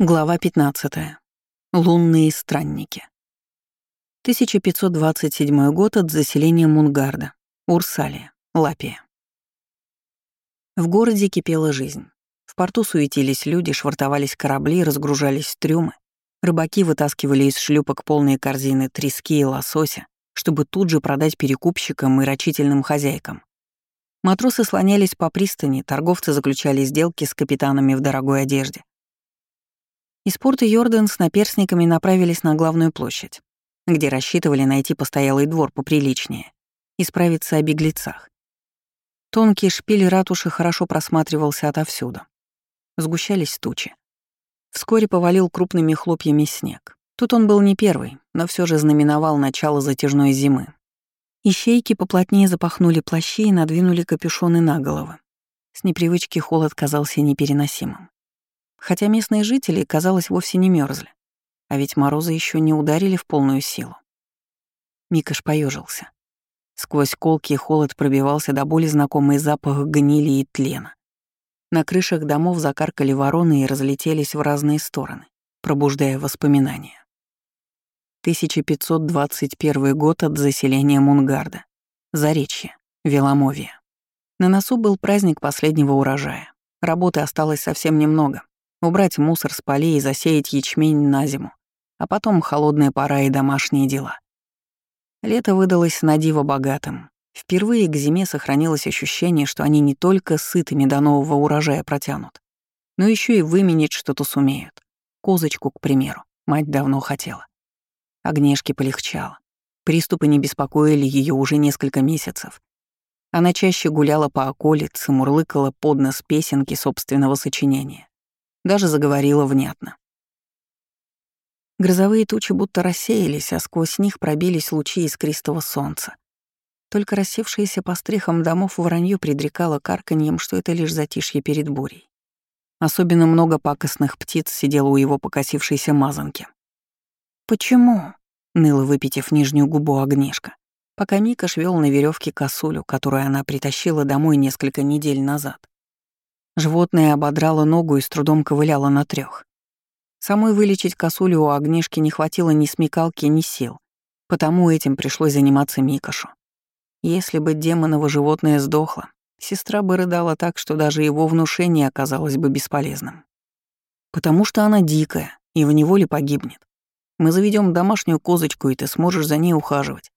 Глава 15. Лунные странники. 1527 год от заселения Мунгарда. Урсалия, Лапия. В городе кипела жизнь. В порту суетились люди, швартовались корабли, разгружались трюмы. Рыбаки вытаскивали из шлюпок полные корзины трески и лосося, чтобы тут же продать перекупщикам и рачительным хозяйкам. Матросы слонялись по пристани, торговцы заключали сделки с капитанами в дорогой одежде. Из порта Йордан с наперсниками направились на главную площадь, где рассчитывали найти постоялый двор поприличнее и справиться о беглецах. Тонкий шпиль ратуши хорошо просматривался отовсюду. Сгущались тучи. Вскоре повалил крупными хлопьями снег. Тут он был не первый, но все же знаменовал начало затяжной зимы. Ищейки поплотнее запахнули плащи и надвинули капюшоны на головы. С непривычки холод казался непереносимым. Хотя местные жители, казалось, вовсе не мерзли. А ведь морозы еще не ударили в полную силу. Микаш поежился. Сквозь колки холод пробивался до боли знакомый запах гнили и тлена. На крышах домов закаркали вороны и разлетелись в разные стороны, пробуждая воспоминания. 1521 год от заселения Мунгарда. Заречье, Веломовия. На носу был праздник последнего урожая. Работы осталось совсем немного убрать мусор с полей и засеять ячмень на зиму, а потом холодная пора и домашние дела. Лето выдалось на диво богатым. Впервые к зиме сохранилось ощущение, что они не только сытыми до нового урожая протянут, но еще и выменить что-то сумеют. Козочку, к примеру, мать давно хотела. Огнешке полегчало. Приступы не беспокоили ее уже несколько месяцев. Она чаще гуляла по околице, мурлыкала под нос песенки собственного сочинения. Даже заговорила внятно. Грозовые тучи будто рассеялись, а сквозь них пробились лучи искристого солнца. Только рассевшееся по стрехам домов вранье предрекало карканьем, что это лишь затишье перед бурей. Особенно много пакостных птиц сидело у его покосившейся мазанки. «Почему?» — ныла, выпитив нижнюю губу огнешка, пока Мика швел на веревке косулю, которую она притащила домой несколько недель назад. Животное ободрало ногу и с трудом ковыляло на трех. Самой вылечить косулю у огнишки не хватило ни смекалки, ни сил, потому этим пришлось заниматься Микошу. Если бы демоново животное сдохло, сестра бы рыдала так, что даже его внушение оказалось бы бесполезным. Потому что она дикая и в неволе погибнет. Мы заведем домашнюю козочку, и ты сможешь за ней ухаживать.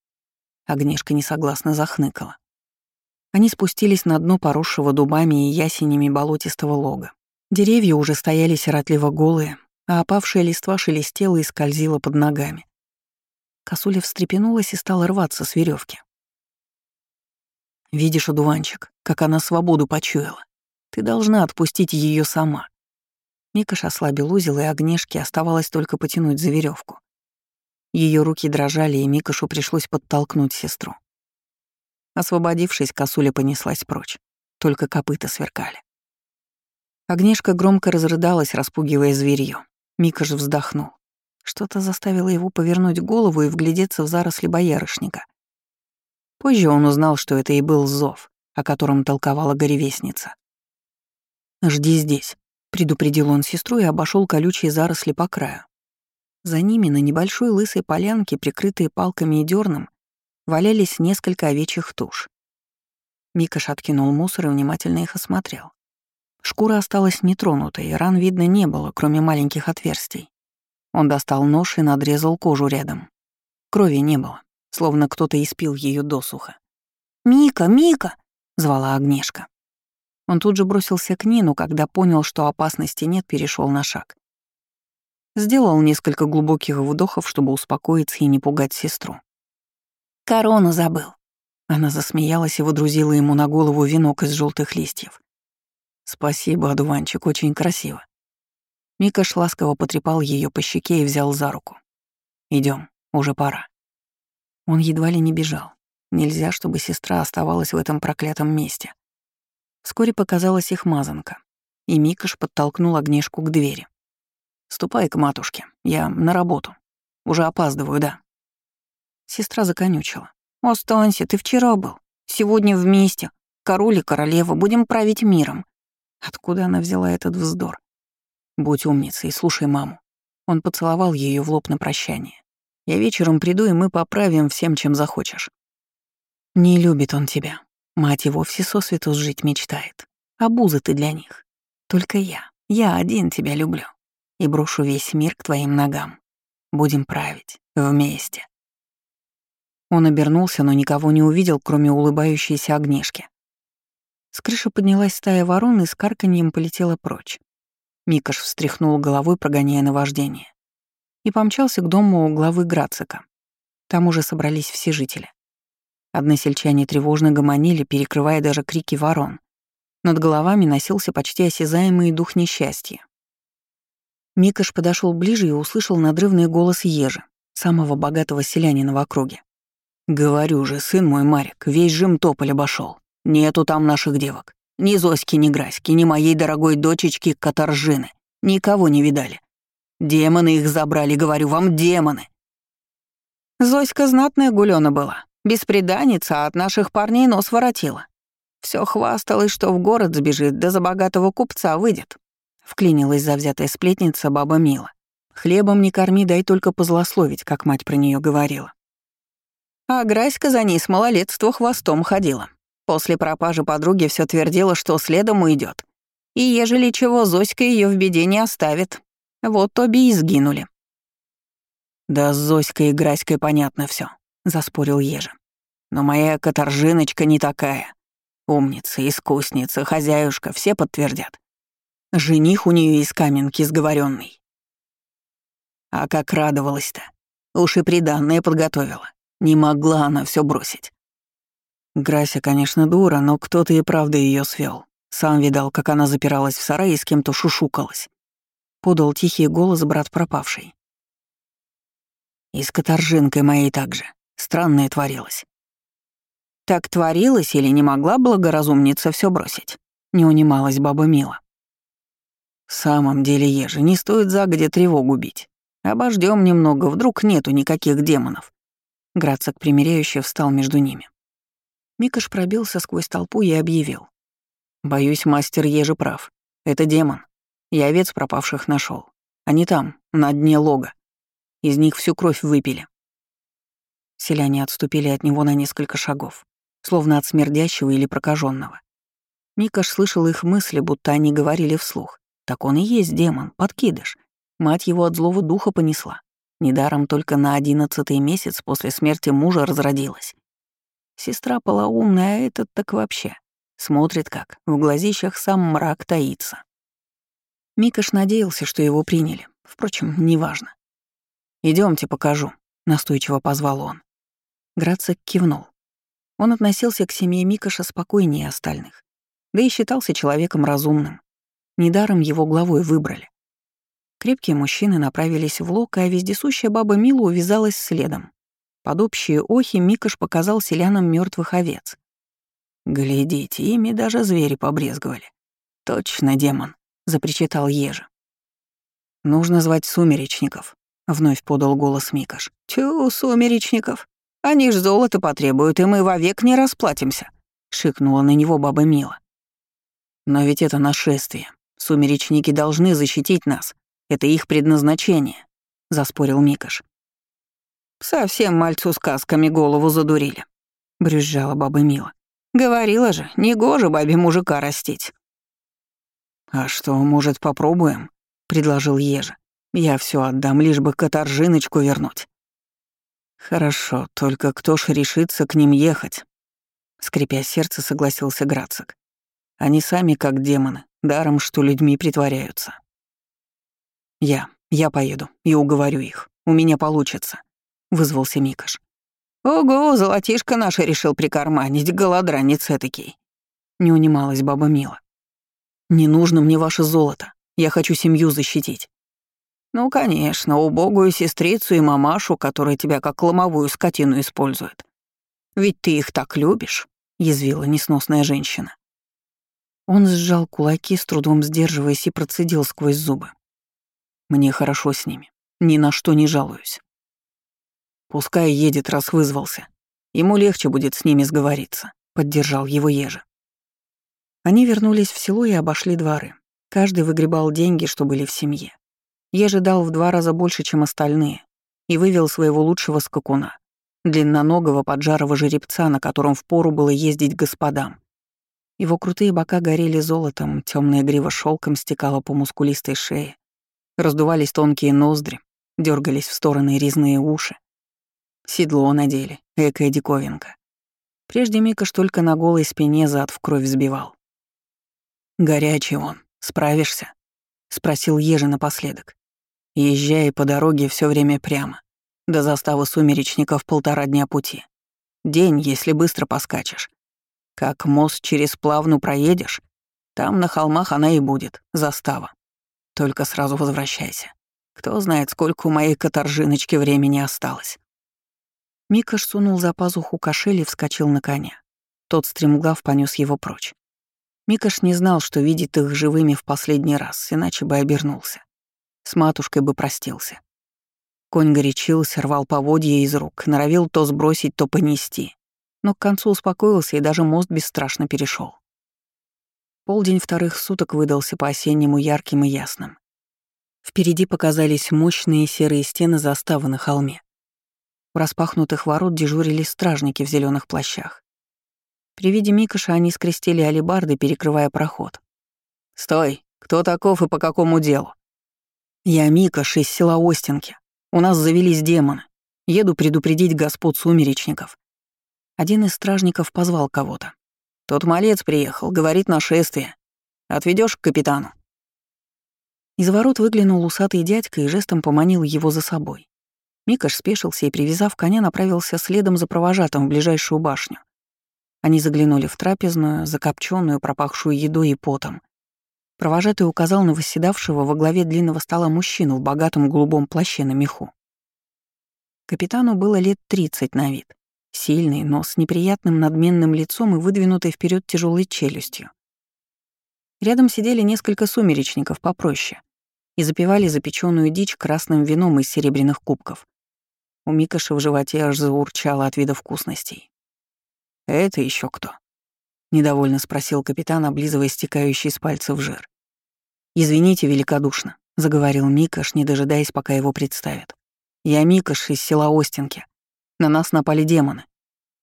Огнешка несогласно захныкала. Они спустились на дно поросшего дубами и ясенями болотистого лога. Деревья уже стояли сиротливо голые, а опавшая листва шелестела и скользила под ногами. Косуля встрепенулась и стала рваться с веревки. «Видишь, одуванчик, как она свободу почуяла. Ты должна отпустить ее сама». Микаш ослабил узел, и огнешке оставалось только потянуть за веревку. Ее руки дрожали, и Микашу пришлось подтолкнуть сестру. Освободившись, косуля понеслась прочь. Только копыта сверкали. Огнешка громко разрыдалась, распугивая зверьё. Мика же вздохнул. Что-то заставило его повернуть голову и вглядеться в заросли боярышника. Позже он узнал, что это и был зов, о котором толковала горевестница. «Жди здесь», — предупредил он сестру и обошел колючие заросли по краю. За ними на небольшой лысой полянке, прикрытой палками и дерном, валялись несколько овечьих туш. Микаш откинул мусор и внимательно их осмотрел. Шкура осталась нетронутой, ран видно не было, кроме маленьких отверстий. Он достал нож и надрезал кожу рядом. Крови не было, словно кто-то испил ее досуха. «Мика, Мика!» — звала Агнешка. Он тут же бросился к Нину, когда понял, что опасности нет, перешел на шаг. Сделал несколько глубоких вдохов, чтобы успокоиться и не пугать сестру. Корону забыл». Она засмеялась и водрузила ему на голову венок из желтых листьев. «Спасибо, одуванчик, очень красиво». Микаш ласково потрепал ее по щеке и взял за руку. Идем, уже пора». Он едва ли не бежал. Нельзя, чтобы сестра оставалась в этом проклятом месте. Вскоре показалась их мазанка, и Микаш подтолкнул огнешку к двери. «Ступай к матушке, я на работу. Уже опаздываю, да». Сестра законючила. «Останься, ты вчера был. Сегодня вместе. Король и королева, будем править миром». Откуда она взяла этот вздор? Будь умницей слушай маму. Он поцеловал ее в лоб на прощание. Я вечером приду, и мы поправим всем, чем захочешь. Не любит он тебя. Мать и вовсе сосвету жить мечтает. Обуза ты для них. Только я, я один тебя люблю. И брошу весь мир к твоим ногам. Будем править. Вместе. Он обернулся, но никого не увидел, кроме улыбающейся огнешки. С крыши поднялась стая ворон и с карканьем полетела прочь. Микаш встряхнул головой, прогоняя наваждение. И помчался к дому главы Грацика. Там уже собрались все жители. Односельчане тревожно гомонили, перекрывая даже крики ворон. Над головами носился почти осязаемый дух несчастья. Микаш подошел ближе и услышал надрывный голос Ежи, самого богатого селянина в округе. «Говорю же, сын мой Марик, весь жим тополь обошел. Нету там наших девок. Ни Зоськи, ни Граськи, ни моей дорогой дочечки Катаржины. Никого не видали. Демоны их забрали, говорю вам, демоны. Зоська знатная гулёна была. Беспреданница, от наших парней нос воротила. Все хвасталась, что в город сбежит, да за богатого купца выйдет. Вклинилась завзятая сплетница баба Мила. Хлебом не корми, дай только позлословить, как мать про нее говорила. А Граська за ней с малолетства хвостом ходила. После пропажи подруги все твердила, что следом уйдет. И ежели чего, Зоська ее в беде не оставит. Вот обе и сгинули. «Да с Зоськой и Граськой понятно все, заспорил Ежа. «Но моя каторжиночка не такая. Умница, искусница, хозяюшка, все подтвердят. Жених у нее из каменки сговоренный. А как радовалась-то. Уж и приданное подготовила. Не могла она все бросить. Грася, конечно, дура, но кто-то и правда ее свел. Сам видал, как она запиралась в сарае и с кем-то шушукалась. Подал тихий голос брат пропавший. И с каторжинкой моей также. Странное творилось. Так творилось или не могла благоразумница все бросить? Не унималась баба Мила. В самом деле, Ежи, не стоит загодя тревогу бить. Обождем немного, вдруг нету никаких демонов. Грацак примиряюще встал между ними. Микаш пробился сквозь толпу и объявил. «Боюсь, мастер Ежи прав. Это демон. Я овец пропавших нашел. Они там, на дне лога. Из них всю кровь выпили». Селяне отступили от него на несколько шагов, словно от смердящего или прокаженного. Микаш слышал их мысли, будто они говорили вслух. Так он и есть демон, подкидыш. Мать его от злого духа понесла. Недаром только на одиннадцатый месяц после смерти мужа разродилась. Сестра полоумная, а этот так вообще. Смотрит как, в глазищах сам мрак таится. Микаш надеялся, что его приняли. Впрочем, неважно. Идемте, покажу», — настойчиво позвал он. Грацик кивнул. Он относился к семье Микаша спокойнее остальных, да и считался человеком разумным. Недаром его главой выбрали. Крепкие мужчины направились в лог, а вездесущая баба Мила увязалась следом. Под общие охи Микаш показал селянам мертвых овец. «Глядите, ими даже звери побрезговали. Точно демон», — запричитал Ежа. «Нужно звать сумеречников», — вновь подал голос Микаш. «Тю, сумеречников. Они ж золото потребуют, и мы вовек не расплатимся», — шикнула на него баба Мила. «Но ведь это нашествие. Сумеречники должны защитить нас. Это их предназначение», — заспорил Микаш. «Совсем мальцу сказками голову задурили», — брюзжала баба Мила. «Говорила же, негоже бабе мужика растить». «А что, может, попробуем?» — предложил Ежа. «Я все отдам, лишь бы каторжиночку вернуть». «Хорошо, только кто ж решится к ним ехать?» Скрипя сердце, согласился Грацик. «Они сами как демоны, даром, что людьми притворяются». «Я, я поеду и уговорю их. У меня получится», — вызвался Микаш. «Ого, золотишко наше решил прикарманить, голодранец этакий!» Не унималась баба Мила. «Не нужно мне ваше золото. Я хочу семью защитить». «Ну, конечно, убогую сестрицу и мамашу, которая тебя как ломовую скотину использует. Ведь ты их так любишь», — язвила несносная женщина. Он сжал кулаки, с трудом сдерживаясь, и процедил сквозь зубы. «Мне хорошо с ними. Ни на что не жалуюсь. Пускай едет, раз вызвался. Ему легче будет с ними сговориться», — поддержал его Ежа. Они вернулись в село и обошли дворы. Каждый выгребал деньги, что были в семье. Ежи дал в два раза больше, чем остальные, и вывел своего лучшего скакуна, длинноногого поджарого жеребца, на котором впору было ездить господам. Его крутые бока горели золотом, темная грива шелком стекала по мускулистой шее, раздувались тонкие ноздри, дергались в стороны резные уши. Седло надели, экая диковинка. Прежде Микаш только на голой спине зад в кровь взбивал. «Горячий он, справишься?» — спросил Ежи напоследок. Езжай по дороге все время прямо. До заставы сумеречников полтора дня пути. День, если быстро поскачешь. Как мост через плавну проедешь, там на холмах она и будет, застава. Только сразу возвращайся. Кто знает, сколько у моей каторжиночки времени осталось. Микаш сунул за пазуху кошель и вскочил на коня. Тот стремглав понес его прочь. Микаш не знал, что видит их живыми в последний раз, иначе бы обернулся. С матушкой бы простился. Конь горячился, рвал поводья из рук, норовил то сбросить, то понести. Но к концу успокоился и даже мост бесстрашно перешел. Полдень вторых суток выдался по-осеннему ярким и ясным. Впереди показались мощные серые стены заставы на холме. У распахнутых ворот дежурили стражники в зеленых плащах. При виде Микоша они скрестили алебарды, перекрывая проход. «Стой! Кто таков и по какому делу?» «Я Микаш из села Остинки. У нас завелись демоны. Еду предупредить господ сумеречников». Один из стражников позвал кого-то. «Тот малец приехал, говорит нашествие. Отведешь к капитану?» Из ворот выглянул усатый дядька и жестом поманил его за собой. Микаш спешился и, привязав коня, направился следом за провожатым в ближайшую башню. Они заглянули в трапезную, закопченную, пропахшую едой и потом. Провожатый указал на восседавшего во главе длинного стола мужчину в богатом голубом плаще на меху. Капитану было лет 30 на вид. Сильный, но с неприятным надменным лицом и выдвинутой вперед тяжелой челюстью. Рядом сидели несколько сумеречников попроще и запивали запеченную дичь красным вином из серебряных кубков. У Микаша в животе аж заурчало от вида вкусностей. «Это еще кто?» — недовольно спросил капитан, облизывая стекающий с пальцев жир. «Извините великодушно», — заговорил Микаш, не дожидаясь, пока его представят. «Я Микаш из села Остинки. На нас напали демоны.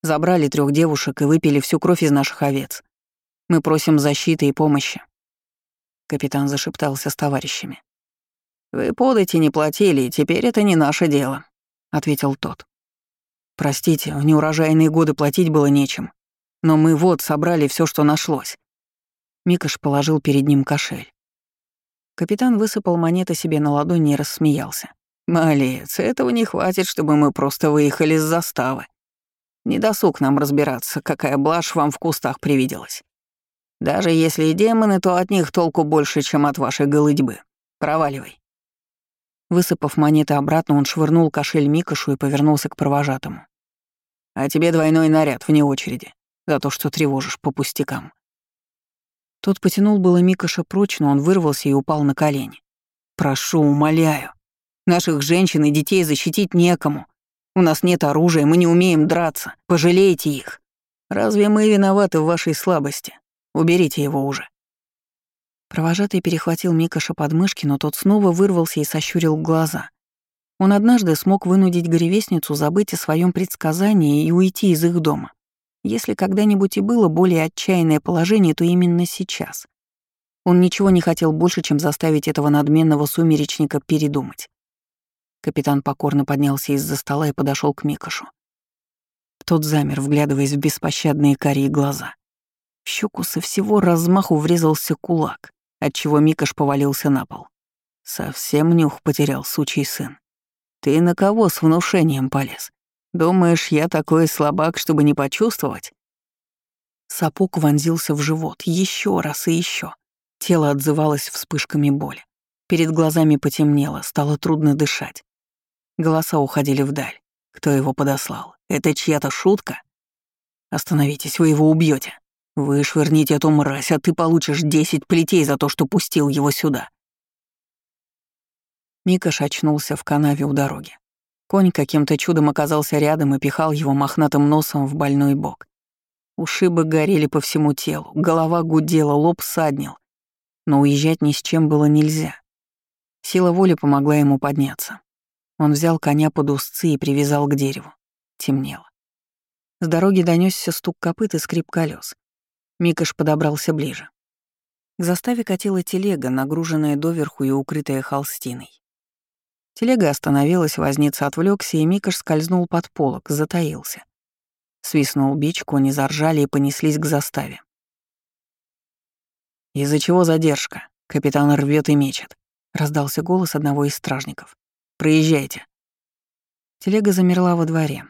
Забрали трех девушек и выпили всю кровь из наших овец. Мы просим защиты и помощи». Капитан зашептался с товарищами. «Вы подати не платили, и теперь это не наше дело», — ответил тот. «Простите, в неурожайные годы платить было нечем. Но мы вот собрали все, что нашлось». Микаш положил перед ним кошель. Капитан высыпал монеты себе на ладони и рассмеялся. «Малец, этого не хватит, чтобы мы просто выехали с заставы. Не досуг нам разбираться, какая блажь вам в кустах привиделась. Даже если и демоны, то от них толку больше, чем от вашей голыдьбы. Проваливай». Высыпав монеты обратно, он швырнул кошель Микошу и повернулся к провожатому. «А тебе двойной наряд вне очереди, за то, что тревожишь по пустякам». Тот потянул было Микоша прочь, но он вырвался и упал на колени. «Прошу, умоляю. Наших женщин и детей защитить некому. У нас нет оружия, мы не умеем драться. Пожалейте их. Разве мы виноваты в вашей слабости? Уберите его уже». Провожатый перехватил Микоша под мышки, но тот снова вырвался и сощурил глаза. Он однажды смог вынудить горевестницу забыть о своем предсказании и уйти из их дома. Если когда-нибудь и было более отчаянное положение, то именно сейчас. Он ничего не хотел больше, чем заставить этого надменного сумеречника передумать. Капитан покорно поднялся из-за стола и подошел к Микошу. Тот замер, вглядываясь в беспощадные карие глаза. В щеку со всего размаху врезался кулак, отчего Микош повалился на пол. Совсем нюх потерял сучий сын. Ты на кого с внушением полез? Думаешь, я такой слабак, чтобы не почувствовать? Сапог вонзился в живот еще раз и еще. Тело отзывалось вспышками боли. Перед глазами потемнело, стало трудно дышать. Голоса уходили вдаль. Кто его подослал? Это чья-то шутка? Остановитесь, вы его убьете. Вы швырните эту мразь, а ты получишь десять плетей за то, что пустил его сюда. Микаш очнулся в канаве у дороги. Конь каким-то чудом оказался рядом и пихал его мохнатым носом в больной бок. Ушибы горели по всему телу, голова гудела, лоб саднил. но уезжать ни с чем было нельзя. Сила воли помогла ему подняться. Он взял коня под узцы и привязал к дереву. Темнело. С дороги донесся стук копыт и скрип колес. Микаш подобрался ближе. К заставе катила телега, нагруженная доверху и укрытая холстиной. Телега остановилась, возница отвлекся, и Микаш скользнул под полок, затаился. Свистнул бич, кони заржали и понеслись к заставе. «Из-за чего задержка? Капитан рвет и мечет», — раздался голос одного из стражников. «Проезжайте». Телега замерла во дворе.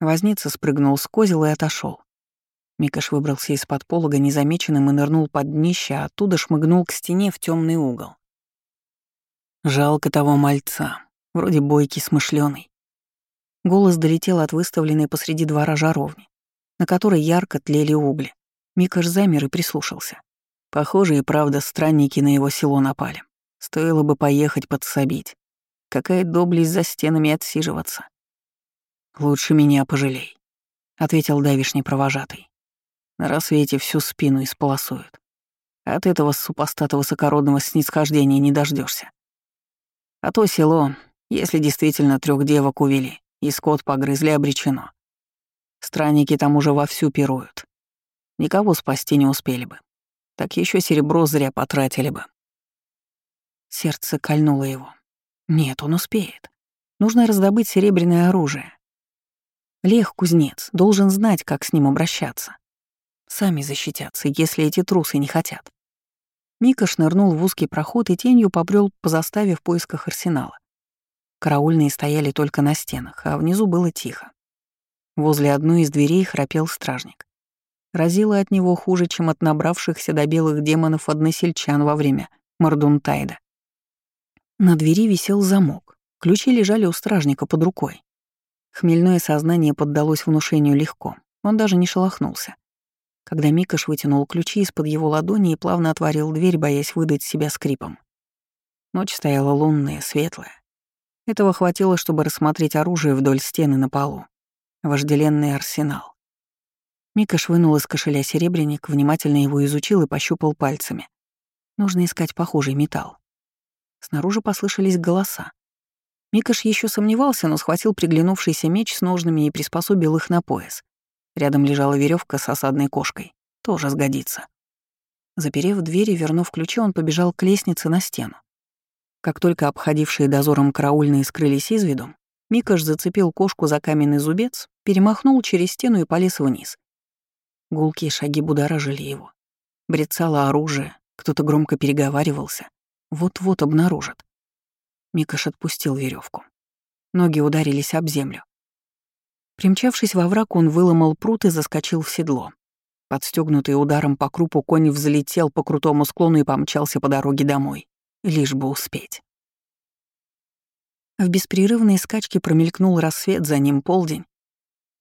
Возница спрыгнул с козел и отошел. Микаш выбрался из-под полога незамеченным и нырнул под днище, а оттуда шмыгнул к стене в темный угол. Жалко того мальца, вроде бойкий, смышленый. Голос долетел от выставленной посреди двора жаровни, на которой ярко тлели угли. Микаш замер и прислушался. Похоже, и правда странники на его село напали. Стоило бы поехать подсобить. Какая доблесть за стенами отсиживаться. «Лучше меня пожалей», — ответил давишний провожатый. На рассвете всю спину исполосуют. От этого супостата высокородного снисхождения не дождешься. А то село, если действительно трех девок увели и скот погрызли, обречено. Странники там уже вовсю пируют. Никого спасти не успели бы. Так еще серебро зря потратили бы. Сердце кольнуло его. Нет, он успеет. Нужно раздобыть серебряное оружие. Лех, кузнец, должен знать, как с ним обращаться. Сами защитятся, если эти трусы не хотят. Мика шнырнул в узкий проход и тенью побрел по заставе в поисках арсенала. Караульные стояли только на стенах, а внизу было тихо. Возле одной из дверей храпел стражник. Разило от него хуже, чем от набравшихся до белых демонов односельчан во время Мордунтайда. На двери висел замок. Ключи лежали у стражника под рукой. Хмельное сознание поддалось внушению легко. Он даже не шелохнулся когда Микаш вытянул ключи из-под его ладони и плавно отворил дверь, боясь выдать себя скрипом. Ночь стояла лунная, светлая. Этого хватило, чтобы рассмотреть оружие вдоль стены на полу. Вожделенный арсенал. Микаш вынул из кошеля серебряник, внимательно его изучил и пощупал пальцами. Нужно искать похожий металл. Снаружи послышались голоса. Микаш еще сомневался, но схватил приглянувшийся меч с ножными и приспособил их на пояс. Рядом лежала веревка с осадной кошкой. Тоже сгодится. Заперев дверь и вернув ключи, он побежал к лестнице на стену. Как только обходившие дозором караульные скрылись из виду, Микаш зацепил кошку за каменный зубец, перемахнул через стену и полез вниз. Гулкие шаги будоражили его. Брецало оружие, кто-то громко переговаривался. Вот-вот обнаружат. Микаш отпустил веревку. Ноги ударились об землю. Примчавшись во враг, он выломал пруд и заскочил в седло. Подстегнутый ударом по крупу конь взлетел по крутому склону и помчался по дороге домой, лишь бы успеть. В беспрерывной скачке промелькнул рассвет, за ним полдень.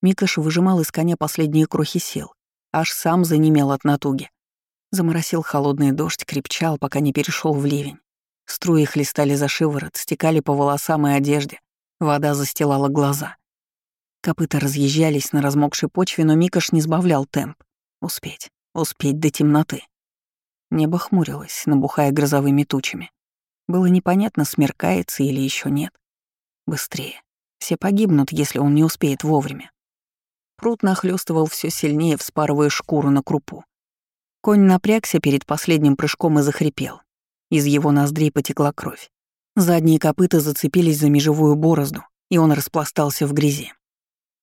Микаш выжимал из коня последние крохи сил, аж сам занемел от натуги. Заморосил холодный дождь, крепчал, пока не перешел в ливень. Струи хлестали за шиворот, стекали по волосам и одежде. Вода застилала глаза. Копыта разъезжались на размокшей почве, но Микаш не сбавлял темп. Успеть, успеть до темноты. Небо хмурилось, набухая грозовыми тучами. Было непонятно, смеркается или еще нет. Быстрее. Все погибнут, если он не успеет вовремя. Пруд нахлёстывал все сильнее, вспарывая шкуру на крупу. Конь напрягся перед последним прыжком и захрипел. Из его ноздрей потекла кровь. Задние копыта зацепились за межевую борозду, и он распластался в грязи.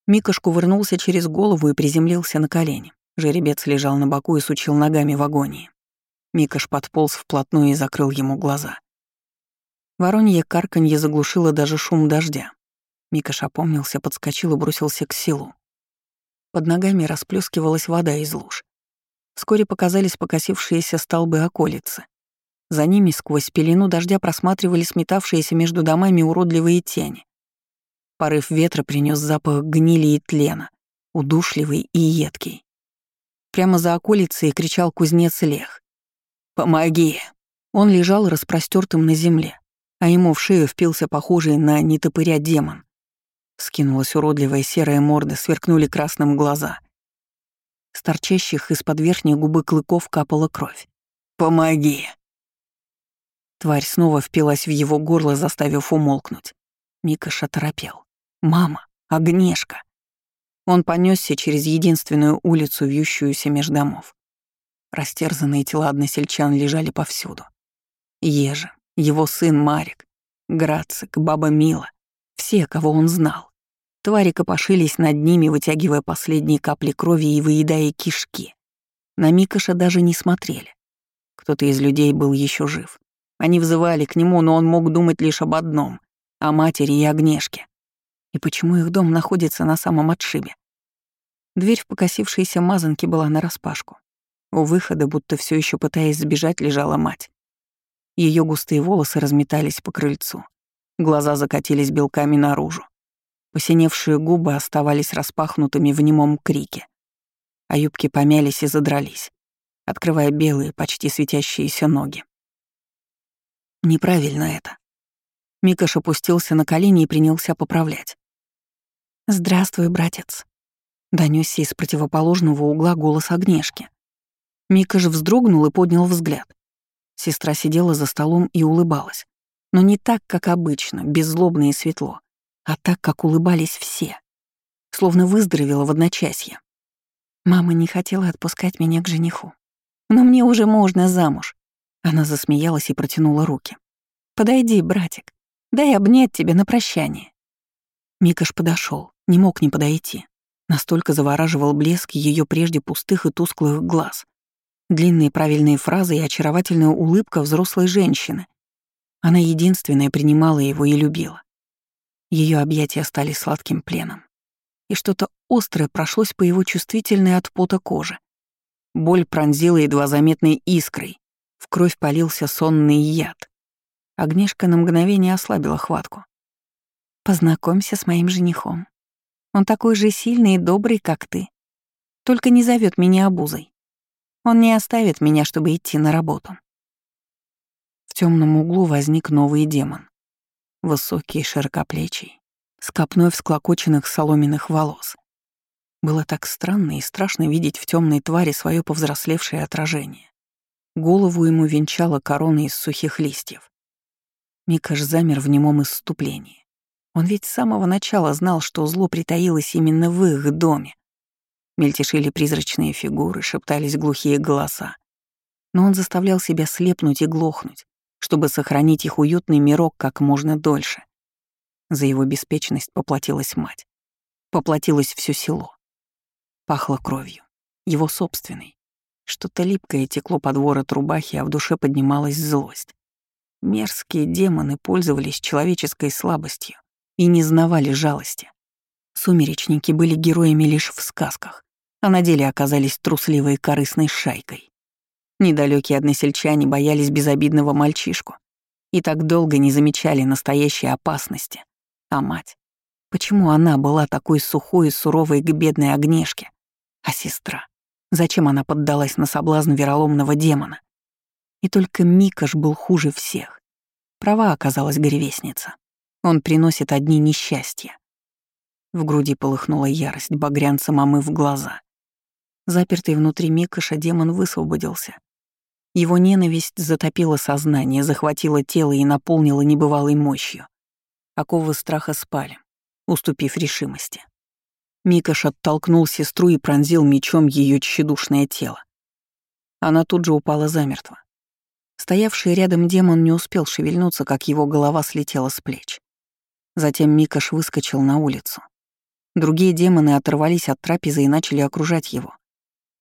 Микаш кувырнулся через голову и приземлился на колени. Жеребец лежал на боку и сучил ногами в агонии. Микаш подполз вплотную и закрыл ему глаза. Воронье карканье заглушило даже шум дождя. Микаш опомнился, подскочил и бросился к селу. Под ногами расплескивалась вода из луж. Вскоре показались покосившиеся столбы околицы. За ними сквозь пелену дождя просматривали сметавшиеся между домами уродливые тени. Порыв ветра принес запах гнили и тлена, удушливый и едкий. Прямо за околицей кричал кузнец Лех. «Помоги!» Он лежал распростертым на земле, а ему в шею впился похожий на нетопыря демон. Скинулась уродливая серая морда, сверкнули красным глаза. С торчащих из-под верхней губы клыков капала кровь. «Помоги!» Тварь снова впилась в его горло, заставив умолкнуть. Микаш оторопел. «Мама! Огнешка!» Он понесся через единственную улицу, вьющуюся меж домов. Растерзанные тела односельчан лежали повсюду. Ежа, его сын Марик, Грацик, баба Мила, все, кого он знал. Твари копошились над ними, вытягивая последние капли крови и выедая кишки. На Микоша даже не смотрели. Кто-то из людей был еще жив. Они взывали к нему, но он мог думать лишь об одном — о матери и Огнешке. И почему их дом находится на самом отшибе? Дверь в покосившейся мазанке была нараспашку. У выхода, будто все еще пытаясь сбежать, лежала мать. Ее густые волосы разметались по крыльцу. Глаза закатились белками наружу. Посиневшие губы оставались распахнутыми в немом крике. А юбки помялись и задрались, открывая белые, почти светящиеся ноги. Неправильно это. Микаш опустился на колени и принялся поправлять. «Здравствуй, братец», — донёсся из противоположного угла голос Огнешки. Микаш вздрогнул и поднял взгляд. Сестра сидела за столом и улыбалась. Но не так, как обычно, беззлобно и светло, а так, как улыбались все. Словно выздоровела в одночасье. Мама не хотела отпускать меня к жениху. Но мне уже можно замуж. Она засмеялась и протянула руки. «Подойди, братик, дай обнять тебя на прощание». Микаш подошел, не мог не подойти. Настолько завораживал блеск ее прежде пустых и тусклых глаз. Длинные правильные фразы и очаровательная улыбка взрослой женщины. Она единственная принимала его и любила. Ее объятия стали сладким пленом. И что-то острое прошлось по его чувствительной от пота коже. Боль пронзила едва заметной искрой, в кровь полился сонный яд. Огнешка на мгновение ослабила хватку. «Познакомься с моим женихом. Он такой же сильный и добрый, как ты. Только не зовет меня обузой. Он не оставит меня, чтобы идти на работу». В темном углу возник новый демон. Высокий, широкоплечий, с копной всклокоченных соломенных волос. Было так странно и страшно видеть в темной твари свое повзрослевшее отражение. Голову ему венчала корона из сухих листьев. Микаш замер в немом исступлении. Он ведь с самого начала знал, что зло притаилось именно в их доме. Мельтешили призрачные фигуры, шептались глухие голоса. Но он заставлял себя слепнуть и глохнуть, чтобы сохранить их уютный мирок как можно дольше. За его беспечность поплатилась мать. Поплатилось все село. Пахло кровью. Его собственной. Что-то липкое текло под ворот рубахи, а в душе поднималась злость. Мерзкие демоны пользовались человеческой слабостью и не знавали жалости. Сумеречники были героями лишь в сказках, а на деле оказались трусливой корыстной шайкой. Недалекие односельчане боялись безобидного мальчишку и так долго не замечали настоящей опасности. А мать? Почему она была такой сухой и суровой к бедной огнешке? А сестра? Зачем она поддалась на соблазн вероломного демона? И только Микаш был хуже всех. Права оказалась горевестница. Он приносит одни несчастья. В груди полыхнула ярость, багрянцем омыв глаза. Запертый внутри Микаша демон высвободился. Его ненависть затопила сознание, захватила тело и наполнила небывалой мощью. Оковы страха спали, уступив решимости. Микаш оттолкнул сестру и пронзил мечом ее тщедушное тело. Она тут же упала замертво. Стоявший рядом демон не успел шевельнуться, как его голова слетела с плеч. Затем Микаш выскочил на улицу. Другие демоны оторвались от трапезы и начали окружать его.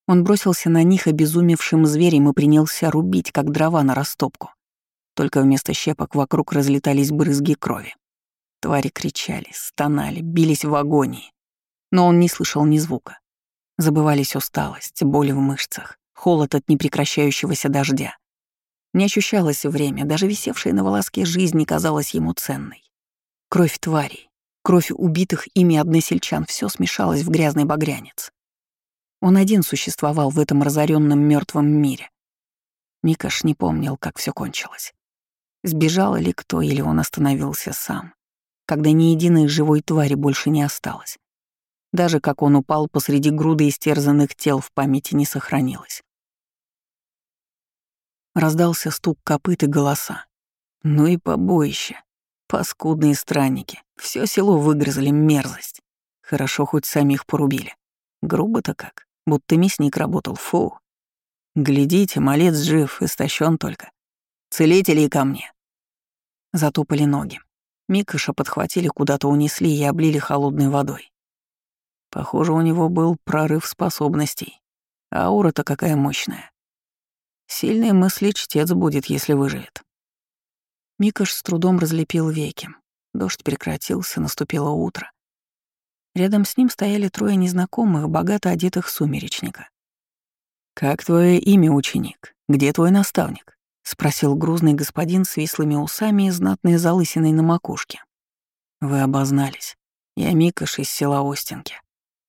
Он бросился на них обезумевшим зверем и принялся рубить, как дрова на растопку. Только вместо щепок вокруг разлетались брызги крови. Твари кричали, стонали, бились в агонии но он не слышал ни звука. Забывались усталость, боль в мышцах, холод от непрекращающегося дождя. Не ощущалось время, даже висевшая на волоске жизнь не казалась ему ценной. Кровь тварей, кровь убитых ими односельчан — все смешалось в грязный багрянец. Он один существовал в этом разоренном мертвом мире. Микаш не помнил, как все кончилось. Сбежал ли кто, или он остановился сам, когда ни единой живой твари больше не осталось. Даже как он упал посреди груды истерзанных тел в памяти не сохранилось. Раздался стук копыт и голоса. Ну и побоище. Паскудные странники. Все село выгрызли мерзость. Хорошо, хоть самих порубили. Грубо-то как, будто мясник работал, фу. Глядите, малец жив, истощен только. Целители ко мне. Затопали ноги. Микоша подхватили, куда-то унесли и облили холодной водой. Похоже, у него был прорыв способностей. Аура-то какая мощная. Сильный мысли чтец будет, если выживет. Микош с трудом разлепил веки. Дождь прекратился, наступило утро. Рядом с ним стояли трое незнакомых, богато одетых сумеречника. «Как твое имя, ученик? Где твой наставник?» — спросил грузный господин с вислыми усами и знатной залысиной на макушке. «Вы обознались. Я Микош из села Остинки,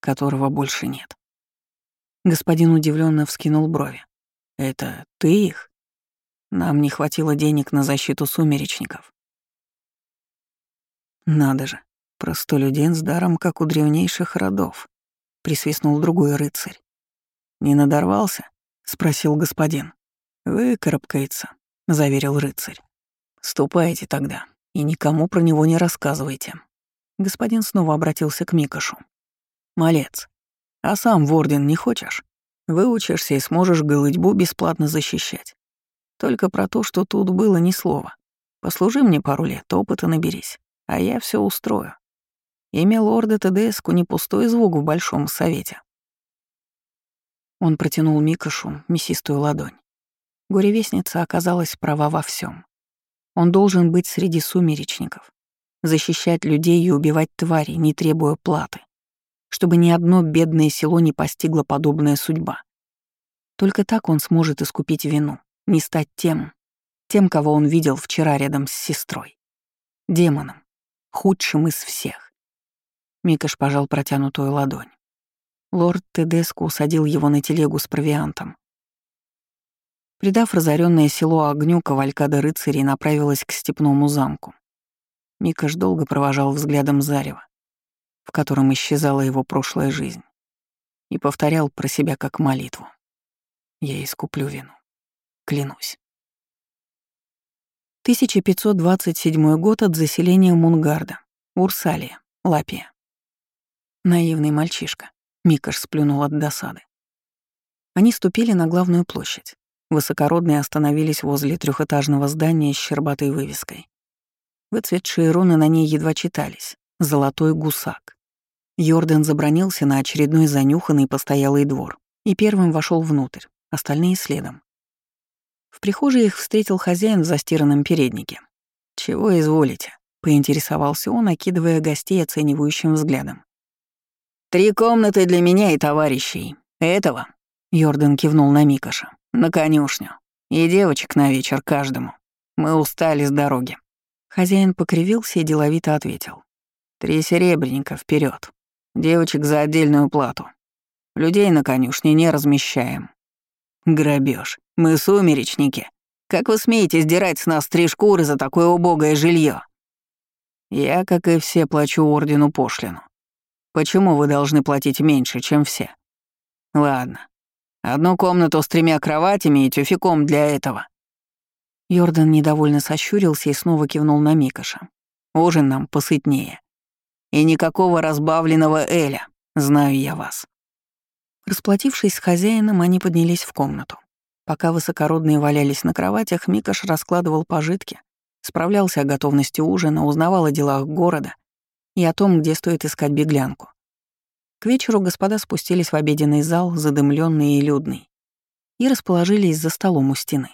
которого больше нет». Господин удивленно вскинул брови. «Это ты их?» Нам не хватило денег на защиту сумеречников. Надо же, простолюдин с даром, как у древнейших родов, присвистнул другой рыцарь. Не надорвался? спросил господин. Выкарабкается, заверил рыцарь. Ступайте тогда и никому про него не рассказывайте. Господин снова обратился к Микошу. Малец, а сам в орден не хочешь? Выучишься и сможешь голытьбу бесплатно защищать. Только про то, что тут было ни слова. Послужи мне пару лет, опыта наберись, а я все устрою. Имя лорда Тедеску не пустой звук в Большом Совете. Он протянул Микошу мясистую ладонь. Горевестница оказалась права во всем. Он должен быть среди сумеречников, защищать людей и убивать твари, не требуя платы, чтобы ни одно бедное село не постигла подобная судьба. Только так он сможет искупить вину, не стать тем, тем, кого он видел вчера рядом с сестрой. Демоном, худшим из всех. Микаш пожал протянутую ладонь. Лорд Тедеску усадил его на телегу с провиантом. Придав разоренное село огню, кавалькада рыцарей направилась к степному замку. Микаш долго провожал взглядом зарева, в котором исчезала его прошлая жизнь, и повторял про себя как молитву. «Я искуплю вину» клянусь. 1527 год от заселения Мунгарда, Урсалия, Лапия. Наивный мальчишка. Микаш сплюнул от досады. Они ступили на главную площадь. Высокородные остановились возле трехэтажного здания с щербатой вывеской. Выцветшие руны на ней едва читались. «Золотой гусак». Йордан забронился на очередной занюханный постоялый двор и первым вошел внутрь, остальные следом. В прихожей их встретил хозяин в застиранном переднике. «Чего изволите?» — поинтересовался он, окидывая гостей оценивающим взглядом. «Три комнаты для меня и товарищей. Этого?» — Йордан кивнул на Микоша. «На конюшню. И девочек на вечер каждому. Мы устали с дороги». Хозяин покривился и деловито ответил. «Три серебряника вперед. Девочек за отдельную плату. Людей на конюшне не размещаем. Грабеж. Мы сумеречники. Как вы смеете сдирать с нас три шкуры за такое убогое жилье? Я, как и все, плачу ордену пошлину. Почему вы должны платить меньше, чем все? Ладно. Одну комнату с тремя кроватями и тюфяком для этого. Йордан недовольно сощурился и снова кивнул на Микоша. Ужин нам посытнее. И никакого разбавленного Эля. Знаю я вас. Расплатившись с хозяином, они поднялись в комнату. Пока высокородные валялись на кроватях, Микаш раскладывал пожитки, справлялся о готовности ужина, узнавал о делах города и о том, где стоит искать беглянку. К вечеру господа спустились в обеденный зал, задымленный и людный, и расположились за столом у стены.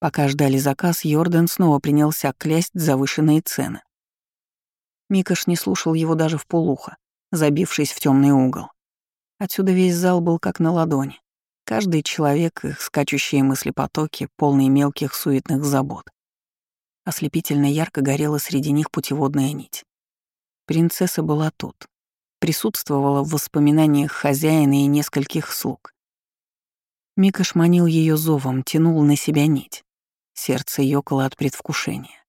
Пока ждали заказ, Йордан снова принялся клясть завышенные цены. Микаш не слушал его даже в полухо, забившись в темный угол. Отсюда весь зал был как на ладони. Каждый человек, их скачущие мыслепотоки, полные мелких суетных забот. Ослепительно ярко горела среди них путеводная нить. Принцесса была тут. Присутствовала в воспоминаниях хозяина и нескольких слуг. Мика шманил ее зовом, тянул на себя нить. Сердце ёкало от предвкушения.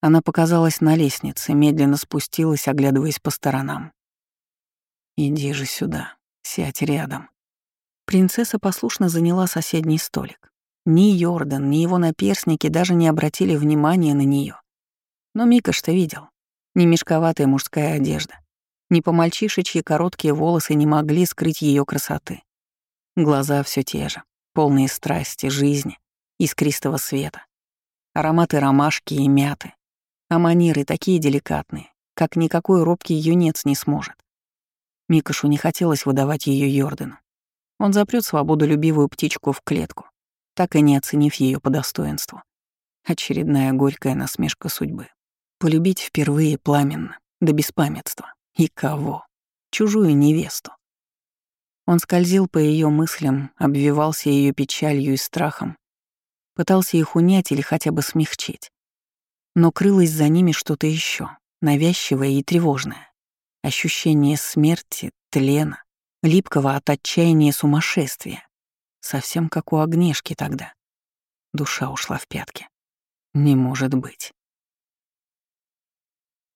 Она показалась на лестнице, медленно спустилась, оглядываясь по сторонам. «Иди же сюда, сядь рядом». Принцесса послушно заняла соседний столик. Ни Йордан, ни его наперсники даже не обратили внимания на нее. Но Мика что видел. Не мешковатая мужская одежда, ни по-мальчишечьи короткие волосы не могли скрыть ее красоты. Глаза все те же, полные страсти, жизни, искристого света. Ароматы ромашки и мяты. А манеры такие деликатные, как никакой робкий юнец не сможет. Микошу не хотелось выдавать ее Йордану. Он запрет свободолюбивую птичку в клетку, так и не оценив ее по достоинству. Очередная горькая насмешка судьбы. Полюбить впервые пламенно, до беспамятства. И кого? Чужую невесту. Он скользил по ее мыслям, обвивался ее печалью и страхом, пытался их унять или хотя бы смягчить. Но крылось за ними что-то еще, навязчивое и тревожное. Ощущение смерти, тлена, липкого от отчаяния сумасшествия. Совсем как у огнешки тогда. Душа ушла в пятки. Не может быть.